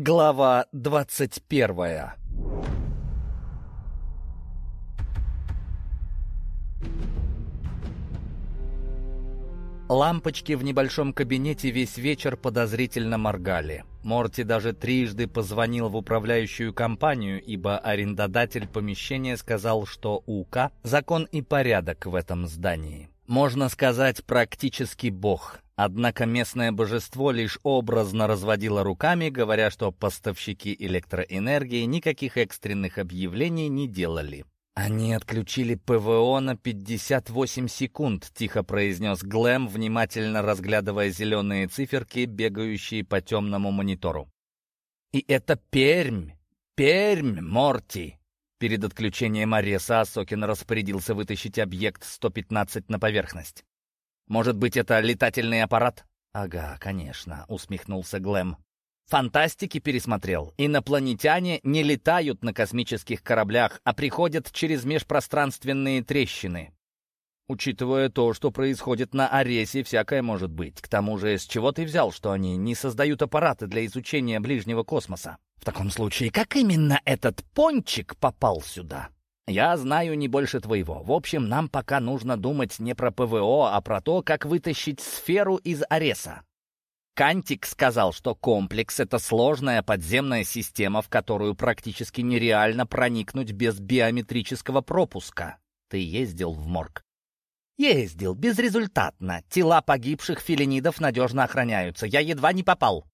Глава двадцать первая Лампочки в небольшом кабинете весь вечер подозрительно моргали. Морти даже трижды позвонил в управляющую компанию, ибо арендодатель помещения сказал, что УК — закон и порядок в этом здании. Можно сказать, практически бог. Однако местное божество лишь образно разводило руками, говоря, что поставщики электроэнергии никаких экстренных объявлений не делали. «Они отключили ПВО на 58 секунд», — тихо произнес Глэм, внимательно разглядывая зеленые циферки, бегающие по темному монитору. «И это Пермь! Пермь, Морти!» Перед отключением Ареса Сокин распорядился вытащить объект 115 на поверхность. «Может быть, это летательный аппарат?» «Ага, конечно», — усмехнулся Глэм. Фантастики пересмотрел. Инопланетяне не летают на космических кораблях, а приходят через межпространственные трещины. Учитывая то, что происходит на Аресе, всякое может быть. К тому же, с чего ты взял, что они не создают аппараты для изучения ближнего космоса? В таком случае, как именно этот пончик попал сюда? Я знаю не больше твоего. В общем, нам пока нужно думать не про ПВО, а про то, как вытащить сферу из Ареса. Кантик сказал, что комплекс — это сложная подземная система, в которую практически нереально проникнуть без биометрического пропуска. Ты ездил в морг? Ездил, безрезультатно. Тела погибших филинидов надежно охраняются. Я едва не попал.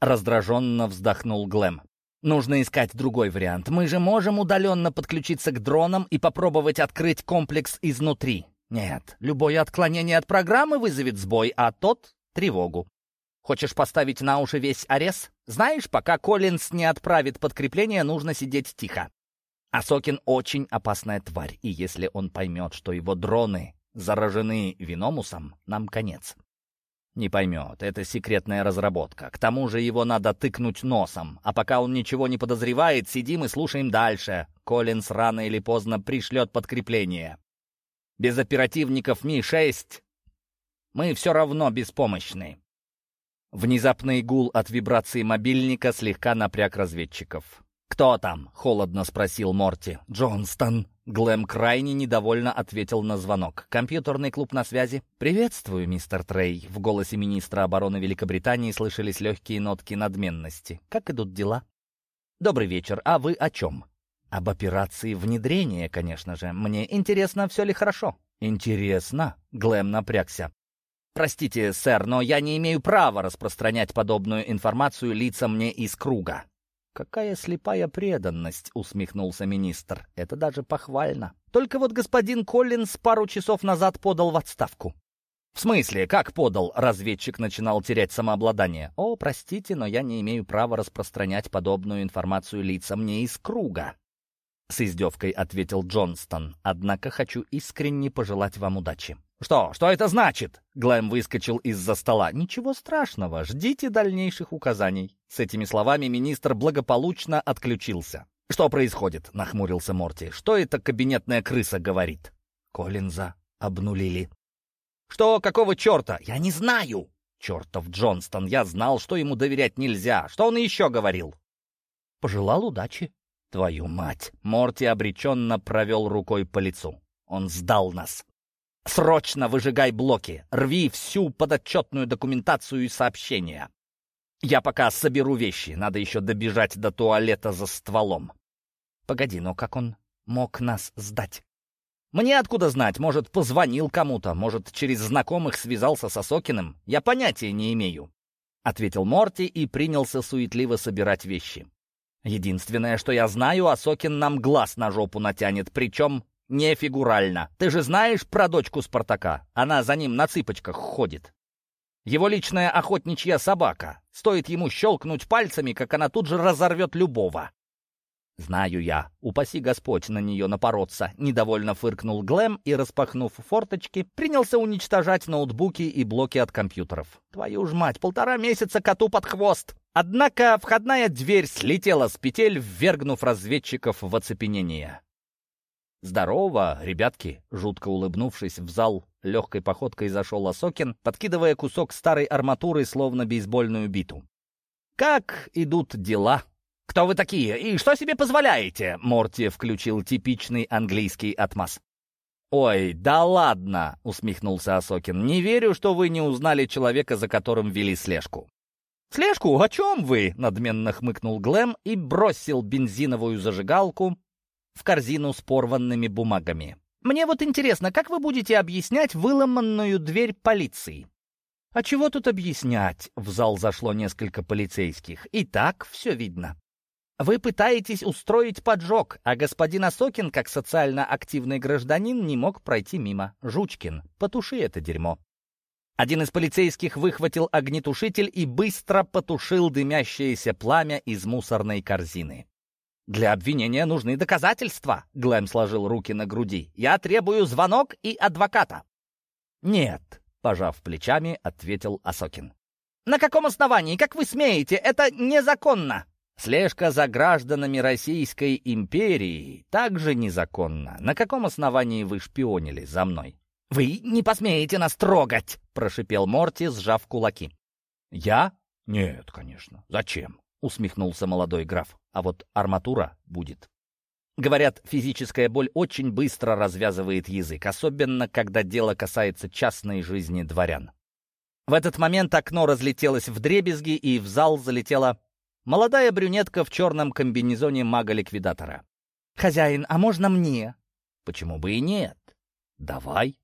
Раздраженно вздохнул Глэм. Нужно искать другой вариант. Мы же можем удаленно подключиться к дронам и попробовать открыть комплекс изнутри. Нет, любое отклонение от программы вызовет сбой, а тот — тревогу. Хочешь поставить на уши весь арес? Знаешь, пока Коллинз не отправит подкрепление, нужно сидеть тихо. Асокин очень опасная тварь, и если он поймет, что его дроны заражены виномусом, нам конец. Не поймет, это секретная разработка. К тому же его надо тыкнуть носом. А пока он ничего не подозревает, сидим и слушаем дальше. Коллинз рано или поздно пришлет подкрепление. Без оперативников Ми-6 мы все равно беспомощны. Внезапный гул от вибрации мобильника слегка напряг разведчиков. «Кто там?» — холодно спросил Морти. «Джонстон». Глэм крайне недовольно ответил на звонок. «Компьютерный клуб на связи?» «Приветствую, мистер Трей». В голосе министра обороны Великобритании слышались легкие нотки надменности. «Как идут дела?» «Добрый вечер. А вы о чем?» «Об операции внедрения, конечно же. Мне интересно, все ли хорошо?» «Интересно?» — Глэм напрягся. «Простите, сэр, но я не имею права распространять подобную информацию лицам мне из круга». «Какая слепая преданность!» — усмехнулся министр. «Это даже похвально. Только вот господин Коллинз пару часов назад подал в отставку». «В смысле? Как подал?» — разведчик начинал терять самообладание. «О, простите, но я не имею права распространять подобную информацию лицам не из круга». С издевкой ответил Джонстон. «Однако хочу искренне пожелать вам удачи. «Что? Что это значит?» Глэм выскочил из-за стола. «Ничего страшного, ждите дальнейших указаний». С этими словами министр благополучно отключился. «Что происходит?» — нахмурился Морти. «Что эта кабинетная крыса говорит?» Коллинза обнулили. «Что? Какого черта? Я не знаю!» «Чертов Джонстон! Я знал, что ему доверять нельзя. Что он еще говорил?» «Пожелал удачи». «Твою мать!» Морти обреченно провел рукой по лицу. «Он сдал нас!» Срочно выжигай блоки, рви всю подотчетную документацию и сообщения. Я пока соберу вещи, надо еще добежать до туалета за стволом. Погоди, но как он мог нас сдать? Мне откуда знать, может, позвонил кому-то, может, через знакомых связался с Осокиным? Я понятия не имею. Ответил Морти и принялся суетливо собирать вещи. Единственное, что я знаю, Осокин нам глаз на жопу натянет, причем не фигурально. Ты же знаешь про дочку Спартака? Она за ним на цыпочках ходит. Его личная охотничья собака. Стоит ему щелкнуть пальцами, как она тут же разорвет любого. «Знаю я. Упаси Господь на нее напороться!» Недовольно фыркнул Глэм и, распахнув форточки, принялся уничтожать ноутбуки и блоки от компьютеров. «Твою ж мать, полтора месяца коту под хвост!» Однако входная дверь слетела с петель, ввергнув разведчиков в оцепенение. «Здорово, ребятки!» Жутко улыбнувшись, в зал легкой походкой зашел Осокин, подкидывая кусок старой арматуры, словно бейсбольную биту. Как идут дела? Кто вы такие и что себе позволяете? Морти включил типичный английский отмаз. «Ой, да ладно!» — усмехнулся Осокин. «Не верю, что вы не узнали человека, за которым вели слежку». «Слежку? О чем вы?» — надменно хмыкнул Глэм и бросил бензиновую зажигалку в корзину с порванными бумагами. «Мне вот интересно, как вы будете объяснять выломанную дверь полиции?» «А чего тут объяснять?» — в зал зашло несколько полицейских. «И так все видно». Вы пытаетесь устроить поджог, а господин Осокин, как социально активный гражданин, не мог пройти мимо. Жучкин, потуши это дерьмо. Один из полицейских выхватил огнетушитель и быстро потушил дымящееся пламя из мусорной корзины. «Для обвинения нужны доказательства», — Глэм сложил руки на груди. «Я требую звонок и адвоката». «Нет», — пожав плечами, ответил Осокин. «На каком основании? Как вы смеете? Это незаконно!» Слежка за гражданами Российской империи также незаконна. На каком основании вы шпионили за мной? «Вы не посмеете нас трогать!» — прошипел Морти, сжав кулаки. «Я? Нет, конечно. Зачем?» — усмехнулся молодой граф. «А вот арматура будет». Говорят, физическая боль очень быстро развязывает язык, особенно когда дело касается частной жизни дворян. В этот момент окно разлетелось в дребезги, и в зал залетела Молодая брюнетка в черном комбинезоне мага-ликвидатора. «Хозяин, а можно мне?» «Почему бы и нет? Давай».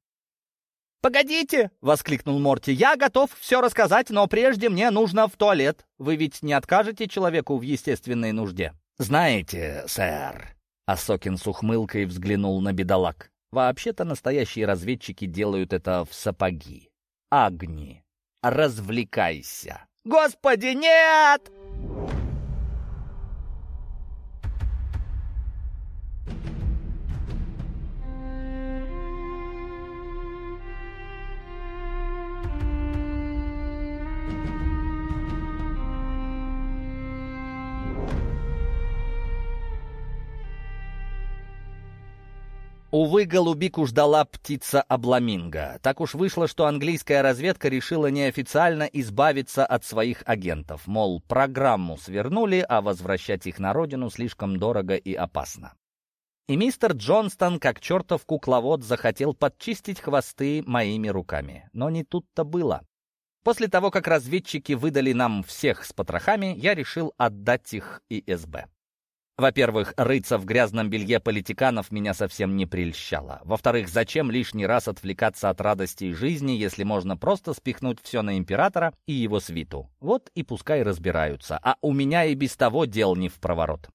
«Погодите!» — воскликнул Морти. «Я готов все рассказать, но прежде мне нужно в туалет. Вы ведь не откажете человеку в естественной нужде?» «Знаете, сэр...» — Асокин с ухмылкой взглянул на бедолаг. «Вообще-то настоящие разведчики делают это в сапоги. Агни, развлекайся!» «Господи, нет!» Увы, голубику ждала птица обламинго. Так уж вышло, что английская разведка решила неофициально избавиться от своих агентов. Мол, программу свернули, а возвращать их на родину слишком дорого и опасно. И мистер Джонстон, как чертов кукловод, захотел подчистить хвосты моими руками. Но не тут-то было. После того, как разведчики выдали нам всех с потрохами, я решил отдать их ИСБ. Во-первых, рыться в грязном белье политиканов меня совсем не прельщало. Во-вторых, зачем лишний раз отвлекаться от радостей жизни, если можно просто спихнуть все на императора и его свиту? Вот и пускай разбираются, а у меня и без того дел не в проворот.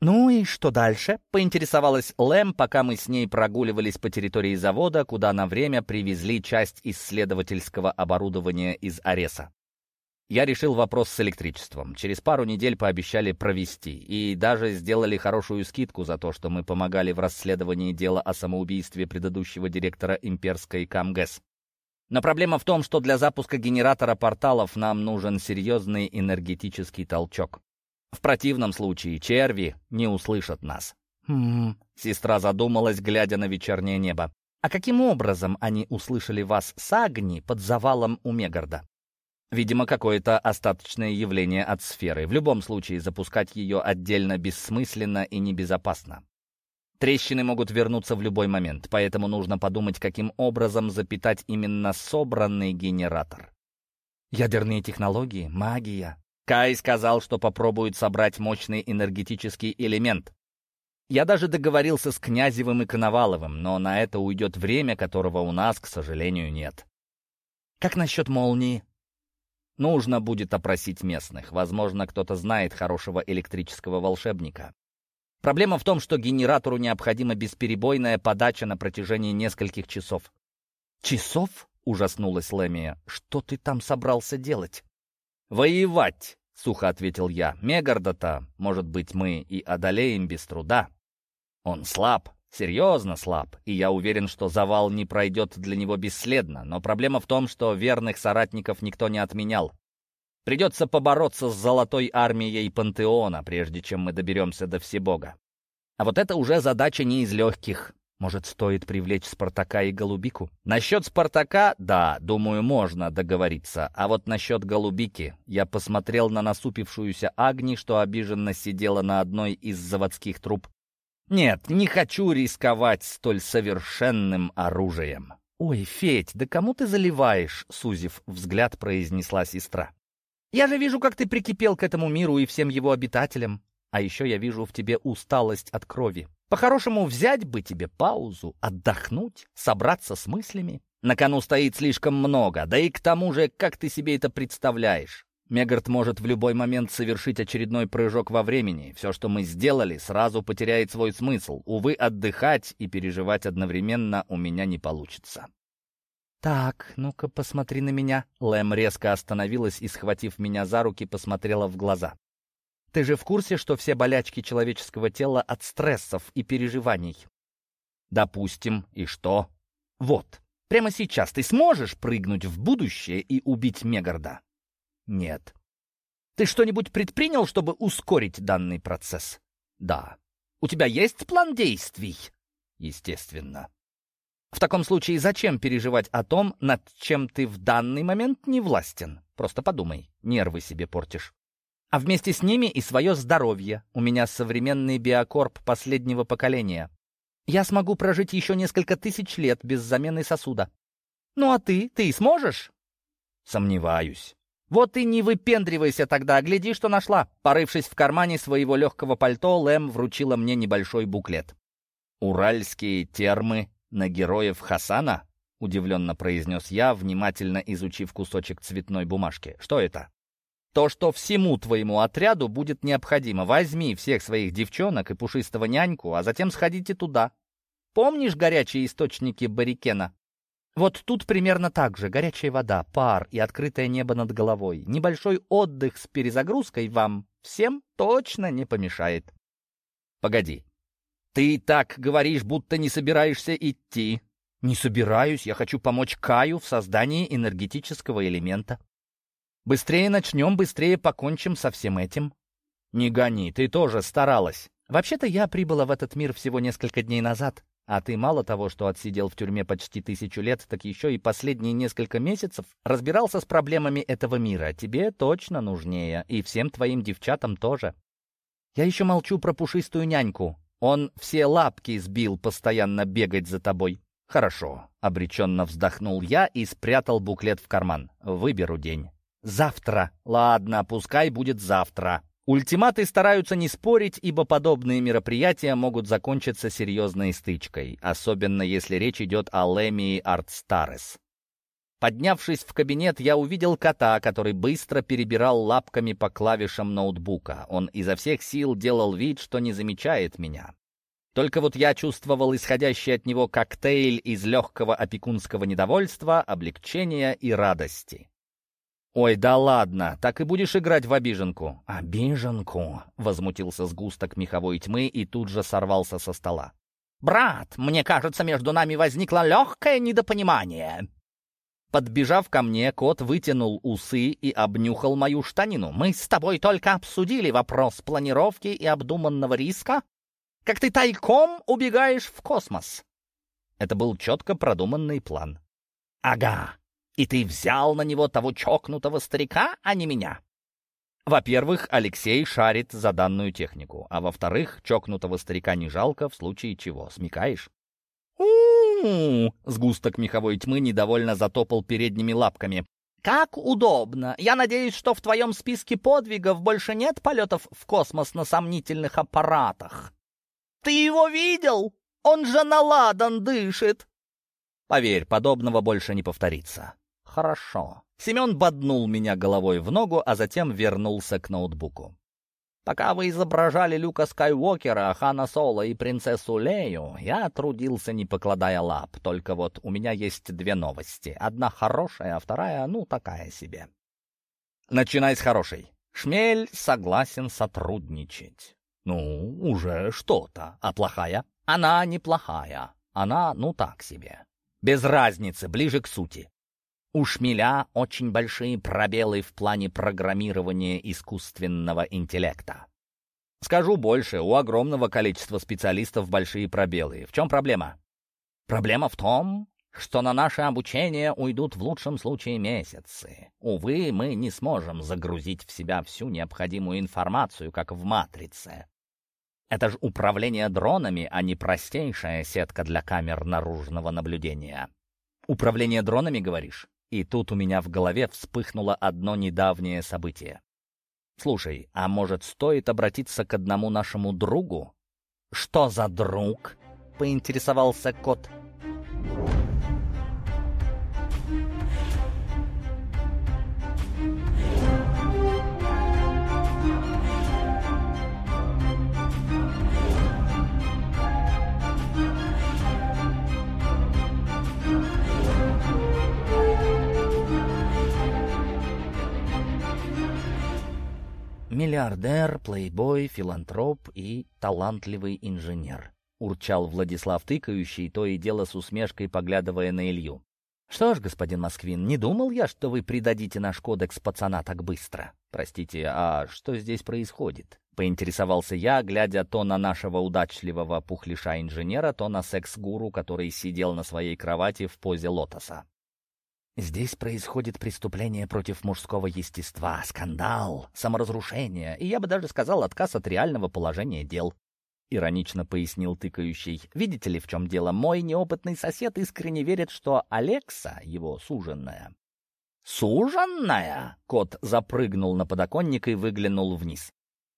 «Ну и что дальше?» — поинтересовалась Лэм, пока мы с ней прогуливались по территории завода, куда на время привезли часть исследовательского оборудования из Ареса. Я решил вопрос с электричеством. Через пару недель пообещали провести. И даже сделали хорошую скидку за то, что мы помогали в расследовании дела о самоубийстве предыдущего директора имперской КамГЭС. Но проблема в том, что для запуска генератора порталов нам нужен серьезный энергетический толчок. В противном случае черви не услышат нас. «Хм...» — сестра задумалась, глядя на вечернее небо. «А каким образом они услышали вас с Агни под завалом у Мегарда?» Видимо, какое-то остаточное явление от сферы. В любом случае, запускать ее отдельно бессмысленно и небезопасно. Трещины могут вернуться в любой момент, поэтому нужно подумать, каким образом запитать именно собранный генератор. Ядерные технологии, магия. Кай сказал, что попробует собрать мощный энергетический элемент. Я даже договорился с Князевым и Коноваловым, но на это уйдет время, которого у нас, к сожалению, нет. Как насчет молнии? Нужно будет опросить местных. Возможно, кто-то знает хорошего электрического волшебника. Проблема в том, что генератору необходима бесперебойная подача на протяжении нескольких часов. «Часов?» — ужаснулась Лэмия. «Что ты там собрался делать?» «Воевать!» — сухо ответил я. «Мегарда-то, может быть, мы и одолеем без труда. Он слаб, серьезно слаб, и я уверен, что завал не пройдет для него бесследно, но проблема в том, что верных соратников никто не отменял. Придется побороться с золотой армией пантеона, прежде чем мы доберемся до Всебога. А вот это уже задача не из легких. Может, стоит привлечь Спартака и Голубику? Насчет Спартака, да, думаю, можно договориться. А вот насчет Голубики, я посмотрел на насупившуюся Агни, что обиженно сидела на одной из заводских труб. Нет, не хочу рисковать столь совершенным оружием. «Ой, Федь, да кому ты заливаешь?» — сузив взгляд, произнесла сестра. «Я же вижу, как ты прикипел к этому миру и всем его обитателям. А еще я вижу в тебе усталость от крови. По-хорошему, взять бы тебе паузу, отдохнуть, собраться с мыслями. На кону стоит слишком много, да и к тому же, как ты себе это представляешь? Мегард может в любой момент совершить очередной прыжок во времени. Все, что мы сделали, сразу потеряет свой смысл. Увы, отдыхать и переживать одновременно у меня не получится. «Так, ну-ка, посмотри на меня». Лэм резко остановилась и, схватив меня за руки, посмотрела в глаза. Ты же в курсе, что все болячки человеческого тела от стрессов и переживаний? Допустим, и что? Вот, прямо сейчас ты сможешь прыгнуть в будущее и убить Мегарда? Нет. Ты что-нибудь предпринял, чтобы ускорить данный процесс? Да. У тебя есть план действий? Естественно. В таком случае зачем переживать о том, над чем ты в данный момент не властен? Просто подумай, нервы себе портишь а вместе с ними и свое здоровье. У меня современный биокорп последнего поколения. Я смогу прожить еще несколько тысяч лет без замены сосуда. Ну а ты? Ты сможешь? Сомневаюсь. Вот и не выпендривайся тогда, гляди, что нашла. Порывшись в кармане своего легкого пальто, Лэм вручила мне небольшой буклет. «Уральские термы на героев Хасана?» — удивленно произнес я, внимательно изучив кусочек цветной бумажки. «Что это?» То, что всему твоему отряду будет необходимо. Возьми всех своих девчонок и пушистого няньку, а затем сходите туда. Помнишь горячие источники Барикена? Вот тут примерно так же. Горячая вода, пар и открытое небо над головой. Небольшой отдых с перезагрузкой вам всем точно не помешает. Погоди. Ты так говоришь, будто не собираешься идти. Не собираюсь, я хочу помочь Каю в создании энергетического элемента. Быстрее начнем, быстрее покончим со всем этим. Не гони, ты тоже старалась. Вообще-то я прибыла в этот мир всего несколько дней назад, а ты мало того, что отсидел в тюрьме почти тысячу лет, так еще и последние несколько месяцев разбирался с проблемами этого мира. Тебе точно нужнее, и всем твоим девчатам тоже. Я еще молчу про пушистую няньку. Он все лапки сбил постоянно бегать за тобой. Хорошо, обреченно вздохнул я и спрятал буклет в карман. Выберу день. Завтра. Ладно, пускай будет завтра. Ультиматы стараются не спорить, ибо подобные мероприятия могут закончиться серьезной стычкой, особенно если речь идет о Лемии Артстарес. Поднявшись в кабинет, я увидел кота, который быстро перебирал лапками по клавишам ноутбука. Он изо всех сил делал вид, что не замечает меня. Только вот я чувствовал исходящий от него коктейль из легкого опекунского недовольства, облегчения и радости. «Ой, да ладно, так и будешь играть в обиженку». «Обиженку?» — возмутился сгусток меховой тьмы и тут же сорвался со стола. «Брат, мне кажется, между нами возникло легкое недопонимание». Подбежав ко мне, кот вытянул усы и обнюхал мою штанину. «Мы с тобой только обсудили вопрос планировки и обдуманного риска, как ты тайком убегаешь в космос». Это был четко продуманный план. «Ага, и ты взял на него того чокнутого старика, а не меня. Во-первых, Алексей шарит за данную технику, а во-вторых, чокнутого старика не жалко, в случае чего, смекаешь? у Сгусток меховой тьмы недовольно затопал передними лапками. «Как удобно! Я надеюсь, что в твоем списке подвигов больше нет полетов в космос на сомнительных аппаратах. Ты его видел? Он же наладан дышит!» «Поверь, подобного больше не повторится хорошо. Семен боднул меня головой в ногу, а затем вернулся к ноутбуку. Пока вы изображали Люка Скайуокера, Хана Соло и принцессу Лею, я трудился, не покладая лап. Только вот у меня есть две новости. Одна хорошая, а вторая, ну, такая себе. Начинай с хорошей. Шмель согласен сотрудничать. Ну, уже что-то. А плохая? Она неплохая. Она, ну, так себе. Без разницы, ближе к сути. У шмеля очень большие пробелы в плане программирования искусственного интеллекта. Скажу больше, у огромного количества специалистов большие пробелы. В чем проблема? Проблема в том, что на наше обучение уйдут в лучшем случае месяцы. Увы, мы не сможем загрузить в себя всю необходимую информацию, как в «Матрице». Это же управление дронами, а не простейшая сетка для камер наружного наблюдения. Управление дронами, говоришь? И тут у меня в голове вспыхнуло одно недавнее событие. Слушай, а может, стоит обратиться к одному нашему другу? Что за друг? Поинтересовался кот. «Миллиардер, плейбой, филантроп и талантливый инженер», — урчал Владислав тыкающий, то и дело с усмешкой поглядывая на Илью. «Что ж, господин Москвин, не думал я, что вы придадите наш кодекс пацана так быстро. Простите, а что здесь происходит?» — поинтересовался я, глядя то на нашего удачливого пухлиша-инженера, то на секс-гуру, который сидел на своей кровати в позе лотоса. Здесь происходит преступление против мужского естества, скандал, саморазрушение, и я бы даже сказал отказ от реального положения дел. Иронично пояснил тыкающий. Видите ли, в чем дело? Мой неопытный сосед искренне верит, что Алекса его суженная. «Суженная?» — кот запрыгнул на подоконник и выглянул вниз.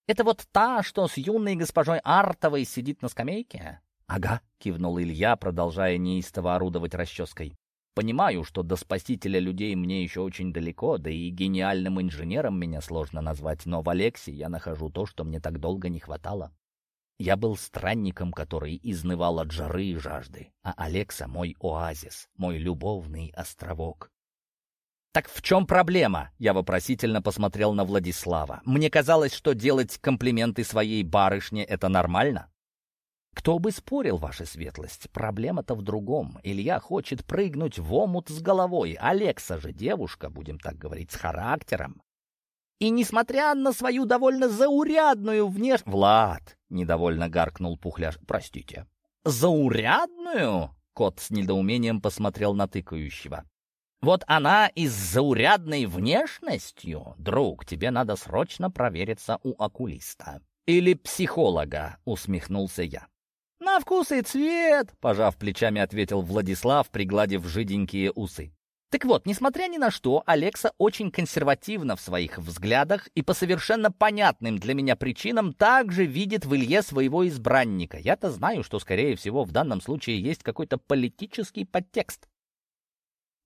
«Это вот та, что с юной госпожой Артовой сидит на скамейке?» «Ага», — кивнул Илья, продолжая неистово орудовать расческой. Понимаю, что до спасителя людей мне еще очень далеко, да и гениальным инженером меня сложно назвать, но в Алексе я нахожу то, что мне так долго не хватало. Я был странником, который изнывал от жары и жажды, а Алекса — мой оазис, мой любовный островок. «Так в чем проблема?» — я вопросительно посмотрел на Владислава. «Мне казалось, что делать комплименты своей барышне — это нормально». Кто бы спорил, ваша светлость, проблема-то в другом. Илья хочет прыгнуть в омут с головой. Алекса же девушка, будем так говорить, с характером. И несмотря на свою довольно заурядную внешность... «Влад!» — недовольно гаркнул Пухляш. «Простите». «Заурядную?» — кот с недоумением посмотрел на тыкающего. «Вот она и с заурядной внешностью, друг, тебе надо срочно провериться у окулиста». «Или психолога», — усмехнулся я. «На вкус и цвет», — пожав плечами, ответил Владислав, пригладив жиденькие усы. Так вот, несмотря ни на что, Алекса очень консервативна в своих взглядах и по совершенно понятным для меня причинам также видит в Илье своего избранника. Я-то знаю, что, скорее всего, в данном случае есть какой-то политический подтекст.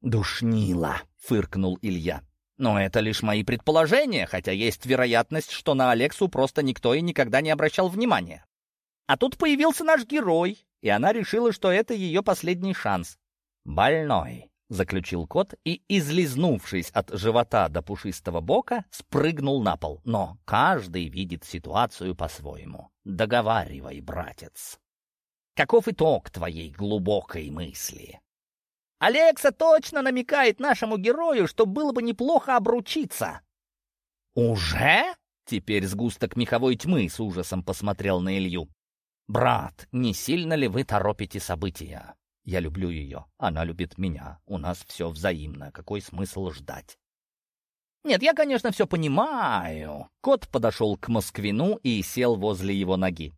«Душнило», — фыркнул Илья. «Но это лишь мои предположения, хотя есть вероятность, что на Алексу просто никто и никогда не обращал внимания. А тут появился наш герой, и она решила, что это ее последний шанс. «Больной», — заключил кот и, излизнувшись от живота до пушистого бока, спрыгнул на пол. Но каждый видит ситуацию по-своему. Договаривай, братец. Каков итог твоей глубокой мысли? Алекса точно намекает нашему герою, что было бы неплохо обручиться. «Уже?» — теперь сгусток меховой тьмы с ужасом посмотрел на Илью. «Брат, не сильно ли вы торопите события? Я люблю ее, она любит меня, у нас все взаимно, какой смысл ждать?» «Нет, я, конечно, все понимаю». Кот подошел к Москвину и сел возле его ноги.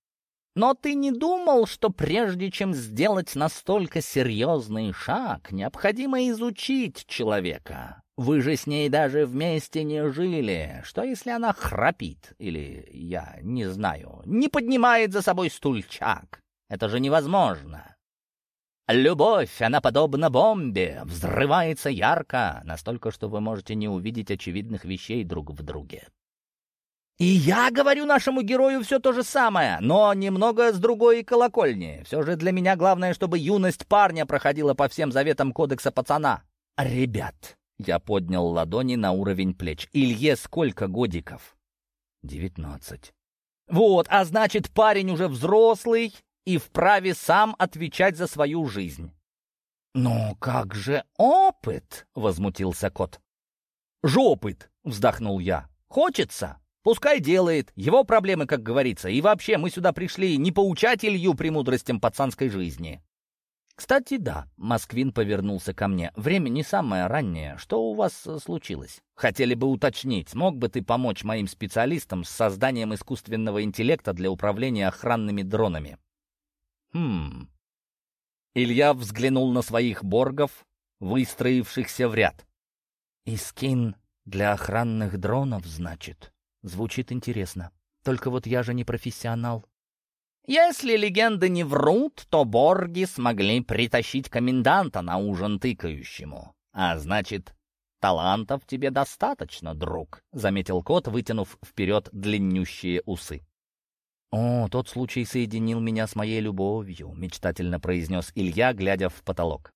«Но ты не думал, что прежде чем сделать настолько серьезный шаг, необходимо изучить человека? Вы же с ней даже вместе не жили. Что, если она храпит? Или, я не знаю, не поднимает за собой стульчак? Это же невозможно. Любовь, она подобна бомбе, взрывается ярко, настолько, что вы можете не увидеть очевидных вещей друг в друге. И я говорю нашему герою все то же самое, но немного с другой колокольни. Все же для меня главное, чтобы юность парня проходила по всем заветам кодекса пацана. Ребят, я поднял ладони на уровень плеч. «Илье сколько годиков?» «Девятнадцать». «Вот, а значит, парень уже взрослый и вправе сам отвечать за свою жизнь». «Но как же опыт?» — возмутился кот. «Жопыт!» — вздохнул я. «Хочется? Пускай делает. Его проблемы, как говорится. И вообще, мы сюда пришли не поучать Илью премудростям пацанской жизни, «Кстати, да», — Москвин повернулся ко мне. «Время не самое раннее. Что у вас э, случилось? Хотели бы уточнить, смог бы ты помочь моим специалистам с созданием искусственного интеллекта для управления охранными дронами?» «Хм...» Илья взглянул на своих боргов, выстроившихся в ряд. «Искин для охранных дронов, значит? Звучит интересно. Только вот я же не профессионал». Если легенды не врут, то борги смогли притащить коменданта на ужин тыкающему. А значит, талантов тебе достаточно, друг, — заметил кот, вытянув вперед длиннющие усы. «О, тот случай соединил меня с моей любовью», — мечтательно произнес Илья, глядя в потолок.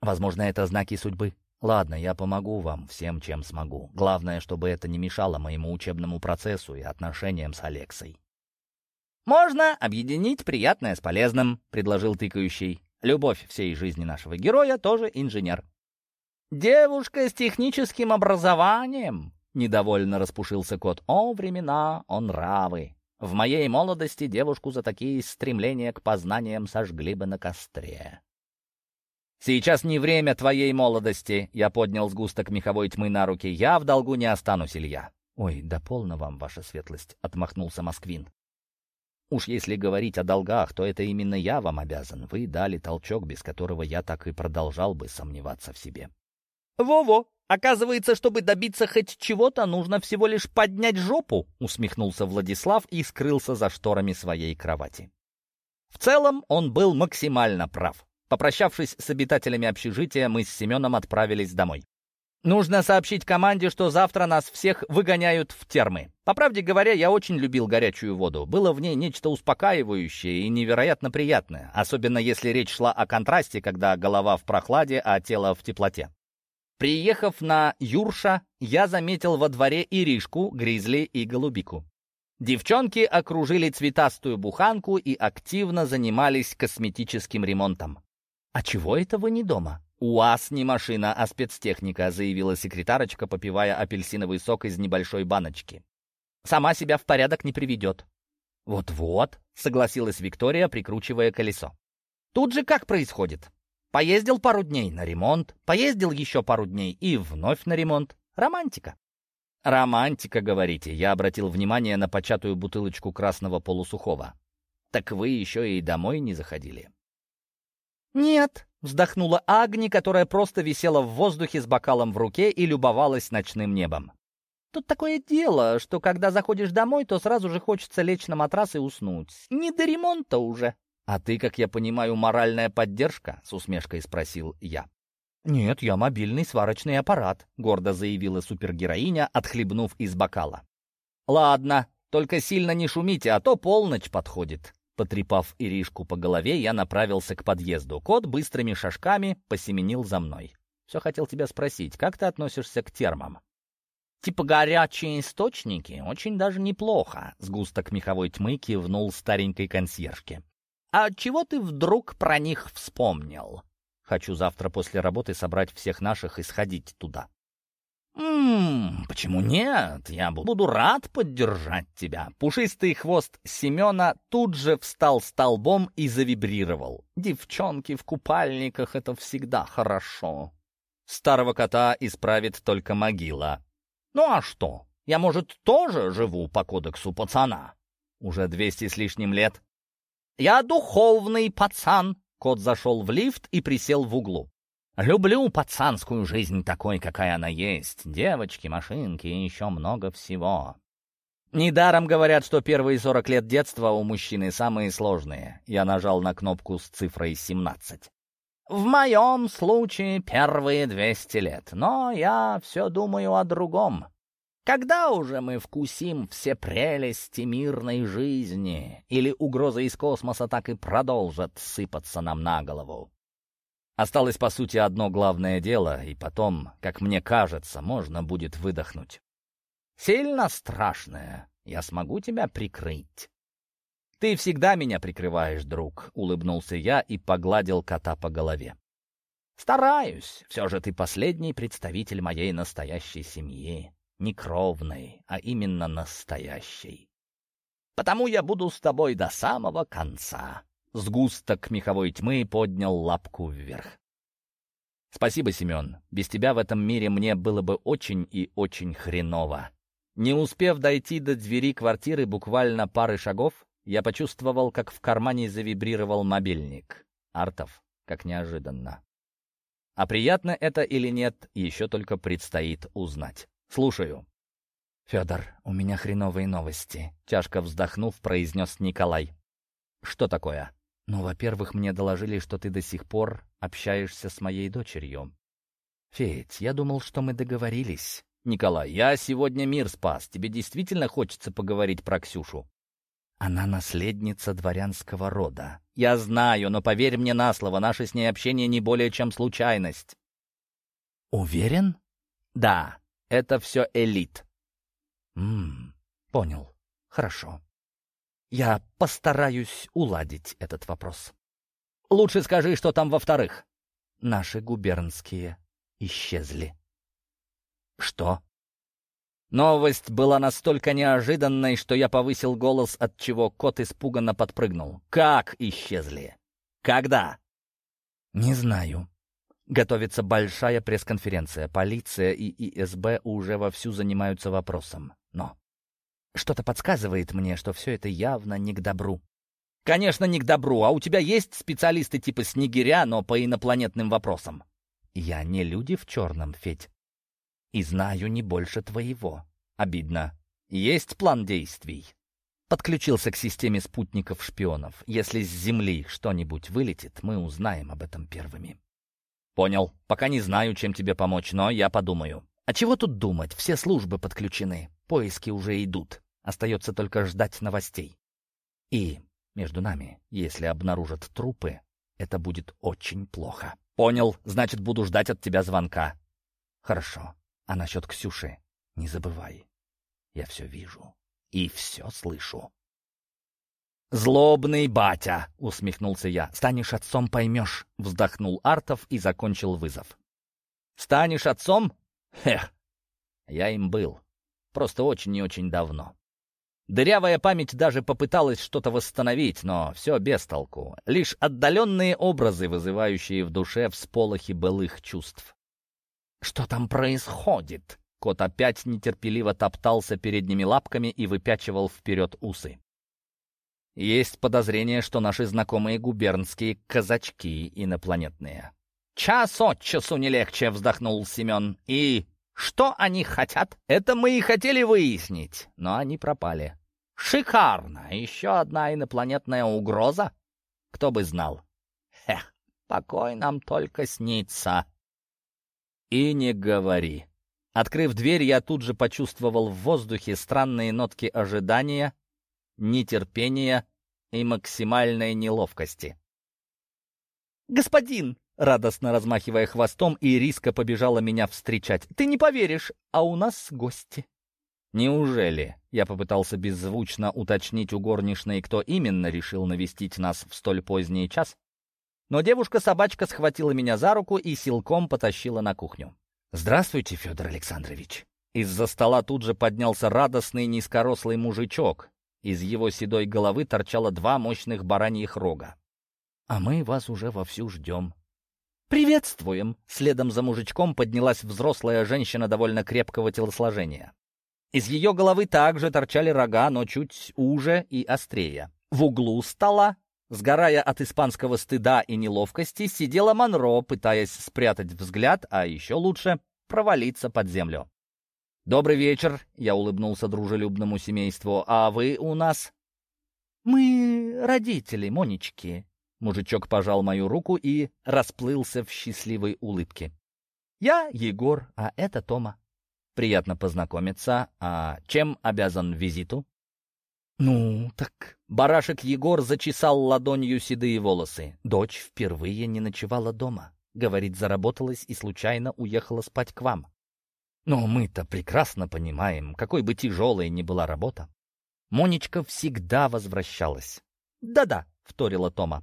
«Возможно, это знаки судьбы. Ладно, я помогу вам всем, чем смогу. Главное, чтобы это не мешало моему учебному процессу и отношениям с Алексой». «Можно объединить приятное с полезным», — предложил тыкающий. «Любовь всей жизни нашего героя тоже инженер». «Девушка с техническим образованием», — недовольно распушился кот. «О, времена, он нравы. В моей молодости девушку за такие стремления к познаниям сожгли бы на костре». «Сейчас не время твоей молодости», — я поднял сгусток меховой тьмы на руки. «Я в долгу не останусь, Илья». «Ой, да полно вам, ваша светлость», — отмахнулся Москвин. Уж если говорить о долгах, то это именно я вам обязан. Вы дали толчок, без которого я так и продолжал бы сомневаться в себе. «Во-во! Оказывается, чтобы добиться хоть чего-то, нужно всего лишь поднять жопу!» усмехнулся Владислав и скрылся за шторами своей кровати. В целом он был максимально прав. Попрощавшись с обитателями общежития, мы с Семеном отправились домой. Нужно сообщить команде, что завтра нас всех выгоняют в термы. По правде говоря, я очень любил горячую воду. Было в ней нечто успокаивающее и невероятно приятное, особенно если речь шла о контрасте, когда голова в прохладе, а тело в теплоте. Приехав на Юрша, я заметил во дворе Иришку, Гризли и Голубику. Девчонки окружили цветастую буханку и активно занимались косметическим ремонтом. «А чего это вы не дома?» «УАЗ не машина, а спецтехника», — заявила секретарочка, попивая апельсиновый сок из небольшой баночки. «Сама себя в порядок не приведет». «Вот-вот», — согласилась Виктория, прикручивая колесо. «Тут же как происходит? Поездил пару дней на ремонт, поездил еще пару дней и вновь на ремонт. Романтика». «Романтика, говорите», — я обратил внимание на початую бутылочку красного полусухого. «Так вы еще и домой не заходили?» «Нет», — вздохнула Агни, которая просто висела в воздухе с бокалом в руке и любовалась ночным небом. «Тут такое дело, что когда заходишь домой, то сразу же хочется лечь на матрас и уснуть. Не до ремонта уже». «А ты, как я понимаю, моральная поддержка?» — с усмешкой спросил я. «Нет, я мобильный сварочный аппарат», — гордо заявила супергероиня, отхлебнув из бокала. «Ладно, только сильно не шумите, а то полночь подходит». Потрепав Иришку по голове, я направился к подъезду. Кот быстрыми шажками посеменил за мной. Все хотел тебя спросить, как ты относишься к термам? Типа горячие источники? Очень даже неплохо, сгусток меховой тьмы кивнул старенькой консьержке. А чего ты вдруг про них вспомнил? Хочу завтра после работы собрать всех наших и сходить туда. «Ммм, почему нет? Я буду рад поддержать тебя». Пушистый хвост Семена тут же встал столбом и завибрировал. «Девчонки в купальниках — это всегда хорошо. Старого кота исправит только могила. Ну а что? Я, может, тоже живу по кодексу пацана? Уже двести с лишним лет. Я духовный пацан». Кот зашел в лифт и присел в углу. Люблю пацанскую жизнь такой, какая она есть. Девочки, машинки и еще много всего. Недаром говорят, что первые 40 лет детства у мужчины самые сложные. Я нажал на кнопку с цифрой 17. В моем случае первые 200 лет, но я все думаю о другом. Когда уже мы вкусим все прелести мирной жизни? Или угрозы из космоса так и продолжат сыпаться нам на голову? Осталось, по сути, одно главное дело, и потом, как мне кажется, можно будет выдохнуть. «Сильно страшное. Я смогу тебя прикрыть». «Ты всегда меня прикрываешь, друг», — улыбнулся я и погладил кота по голове. «Стараюсь. Все же ты последний представитель моей настоящей семьи. Не кровной, а именно настоящей. Потому я буду с тобой до самого конца. Сгусток меховой тьмы поднял лапку вверх. «Спасибо, Семен. Без тебя в этом мире мне было бы очень и очень хреново». Не успев дойти до двери квартиры буквально пары шагов, я почувствовал, как в кармане завибрировал мобильник. Артов, как неожиданно. А приятно это или нет, еще только предстоит узнать. Слушаю. «Федор, у меня хреновые новости», — тяжко вздохнув, произнес Николай. «Что такое?» «Ну, во-первых, мне доложили, что ты до сих пор общаешься с моей дочерью». «Федь, я думал, что мы договорились». «Николай, я сегодня мир спас. Тебе действительно хочется поговорить про Ксюшу?» «Она наследница дворянского рода. Я знаю, но поверь мне на слово, наше с ней общение не более чем случайность». «Уверен?» «Да, это все элит. «Ммм, понял. Хорошо. Я постараюсь уладить этот вопрос. Лучше скажи, что там во-вторых. Наши губернские исчезли. Что? Новость была настолько неожиданной, что я повысил голос, от чего кот испуганно подпрыгнул. Как исчезли? Когда? Не знаю. Готовится большая пресс-конференция. Полиция и ИСБ уже вовсю занимаются вопросом. Но что-то подсказывает мне, что все это явно не к добру. Конечно, не к добру. А у тебя есть специалисты типа Снегиря, но по инопланетным вопросам? Я не люди в черном, Федь. И знаю не больше твоего. Обидно. Есть план действий. Подключился к системе спутников-шпионов. Если с Земли что-нибудь вылетит, мы узнаем об этом первыми. Понял. Пока не знаю, чем тебе помочь, но я подумаю. А чего тут думать? Все службы подключены. Поиски уже идут. Остается только ждать новостей. И, между нами, если обнаружат трупы, это будет очень плохо. Понял, значит, буду ждать от тебя звонка. Хорошо. А насчет Ксюши не забывай. Я все вижу и все слышу. «Злобный батя!» — усмехнулся я. «Станешь отцом, поймешь!» — вздохнул Артов и закончил вызов. «Станешь отцом? Эх, я им был. Просто очень и очень давно. Дырявая память даже попыталась что-то восстановить, но все без толку. Лишь отдаленные образы, вызывающие в душе всполохи былых чувств. «Что там происходит?» Кот опять нетерпеливо топтался передними лапками и выпячивал вперед усы. Есть подозрение, что наши знакомые губернские казачки инопланетные. «Час от часу не легче», — вздохнул Семен. «И что они хотят? Это мы и хотели выяснить, но они пропали. Шикарно! Еще одна инопланетная угроза? Кто бы знал. Эх, покой нам только снится. И не говори. Открыв дверь, я тут же почувствовал в воздухе странные нотки ожидания, нетерпения и максимальной неловкости. «Господин!» радостно размахивая хвостом, и риска побежала меня встречать. «Ты не поверишь, а у нас гости». «Неужели?» — я попытался беззвучно уточнить у горничной, кто именно решил навестить нас в столь поздний час. Но девушка-собачка схватила меня за руку и силком потащила на кухню. «Здравствуйте, Федор Александрович!» Из-за стола тут же поднялся радостный низкорослый мужичок. Из его седой головы торчало два мощных бараньих рога. «А мы вас уже вовсю ждем», «Приветствуем!» Следом за мужичком поднялась взрослая женщина довольно крепкого телосложения. Из ее головы также торчали рога, но чуть уже и острее. В углу стола, сгорая от испанского стыда и неловкости, сидела Монро, пытаясь спрятать взгляд, а еще лучше провалиться под землю. «Добрый вечер», — я улыбнулся дружелюбному семейству. «А вы у нас?» «Мы родители Монечки», Мужичок пожал мою руку и расплылся в счастливой улыбке. «Я Егор, а это Тома. Приятно познакомиться. А чем обязан визиту?» «Ну, так...» Барашек Егор зачесал ладонью седые волосы. Дочь впервые не ночевала дома. Говорит, заработалась и случайно уехала спать к вам. Но мы-то прекрасно понимаем, какой бы тяжелой ни была работа. Монечка всегда возвращалась. «Да-да», — вторила Тома.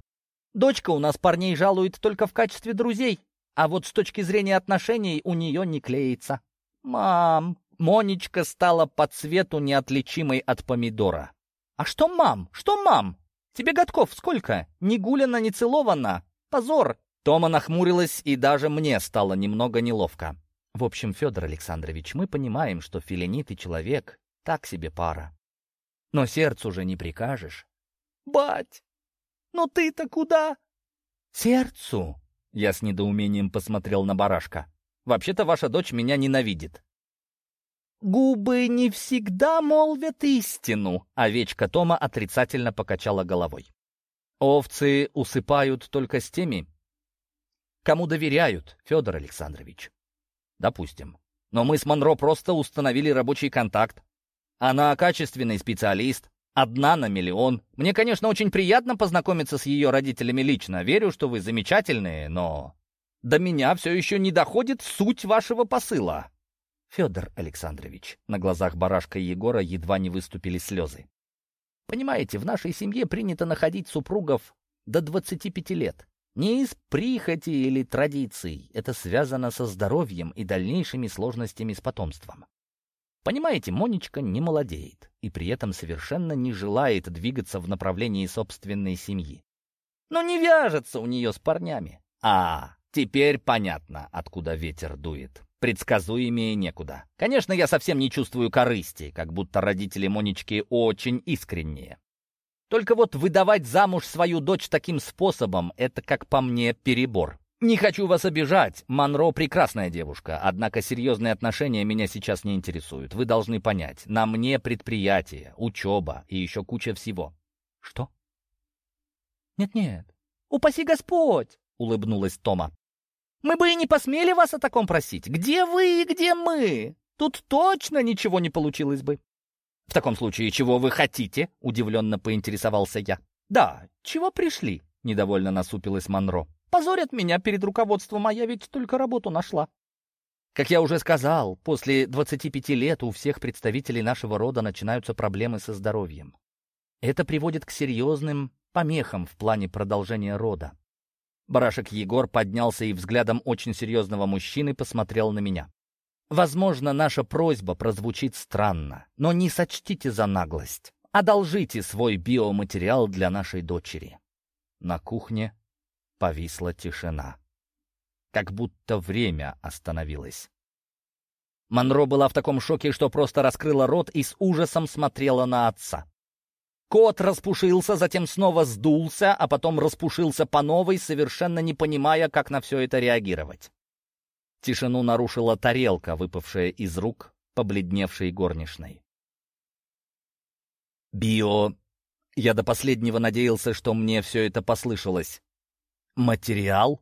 Дочка у нас парней жалует только в качестве друзей, а вот с точки зрения отношений у нее не клеится. Мам, Монечка стала по цвету неотличимой от помидора. А что мам? Что мам? Тебе годков сколько? Ни гулена, ни целована. Позор!» Тома нахмурилась, и даже мне стало немного неловко. В общем, Федор Александрович, мы понимаем, что филинит и человек — так себе пара. Но сердцу же не прикажешь. «Бать, ну ты-то куда?» «Сердцу?» — я с недоумением посмотрел на барашка. «Вообще-то ваша дочь меня ненавидит». «Губы не всегда молвят истину», — овечка Тома отрицательно покачала головой. «Овцы усыпают только с теми, кому доверяют, Федор Александрович. Допустим. Но мы с Монро просто установили рабочий контакт. Она качественный специалист, одна на миллион. Мне, конечно, очень приятно познакомиться с ее родителями лично. Верю, что вы замечательные, но... До меня все еще не доходит суть вашего посыла. Федор Александрович, на глазах барашка Егора едва не выступили слезы. Понимаете, в нашей семье принято находить супругов до 25 лет. Не из прихоти или традиций, это связано со здоровьем и дальнейшими сложностями с потомством. Понимаете, Монечка не молодеет и при этом совершенно не желает двигаться в направлении собственной семьи. Но не вяжется у нее с парнями. А, теперь понятно, откуда ветер дует. Предсказуемее некуда. Конечно, я совсем не чувствую корысти, как будто родители Монечки очень искренние. Только вот выдавать замуж свою дочь таким способом — это, как по мне, перебор. Не хочу вас обижать, Монро прекрасная девушка, однако серьезные отношения меня сейчас не интересуют. Вы должны понять, на мне предприятие, учеба и еще куча всего. Что? Нет-нет, упаси Господь, улыбнулась Тома. Мы бы и не посмели вас о таком просить. Где вы и где мы? Тут точно ничего не получилось бы. «В таком случае, чего вы хотите?» — удивленно поинтересовался я. «Да, чего пришли?» — недовольно насупилась Монро. «Позорят меня перед руководством, а я ведь только работу нашла». Как я уже сказал, после 25 лет у всех представителей нашего рода начинаются проблемы со здоровьем. Это приводит к серьезным помехам в плане продолжения рода. Барашек Егор поднялся и взглядом очень серьезного мужчины посмотрел на меня. Возможно, наша просьба прозвучит странно, но не сочтите за наглость. Одолжите свой биоматериал для нашей дочери. На кухне повисла тишина. Как будто время остановилось. Монро была в таком шоке, что просто раскрыла рот и с ужасом смотрела на отца. Кот распушился, затем снова сдулся, а потом распушился по новой, совершенно не понимая, как на все это реагировать. Тишину нарушила тарелка, выпавшая из рук побледневшей горничной. «Био...» Я до последнего надеялся, что мне все это послышалось. «Материал?»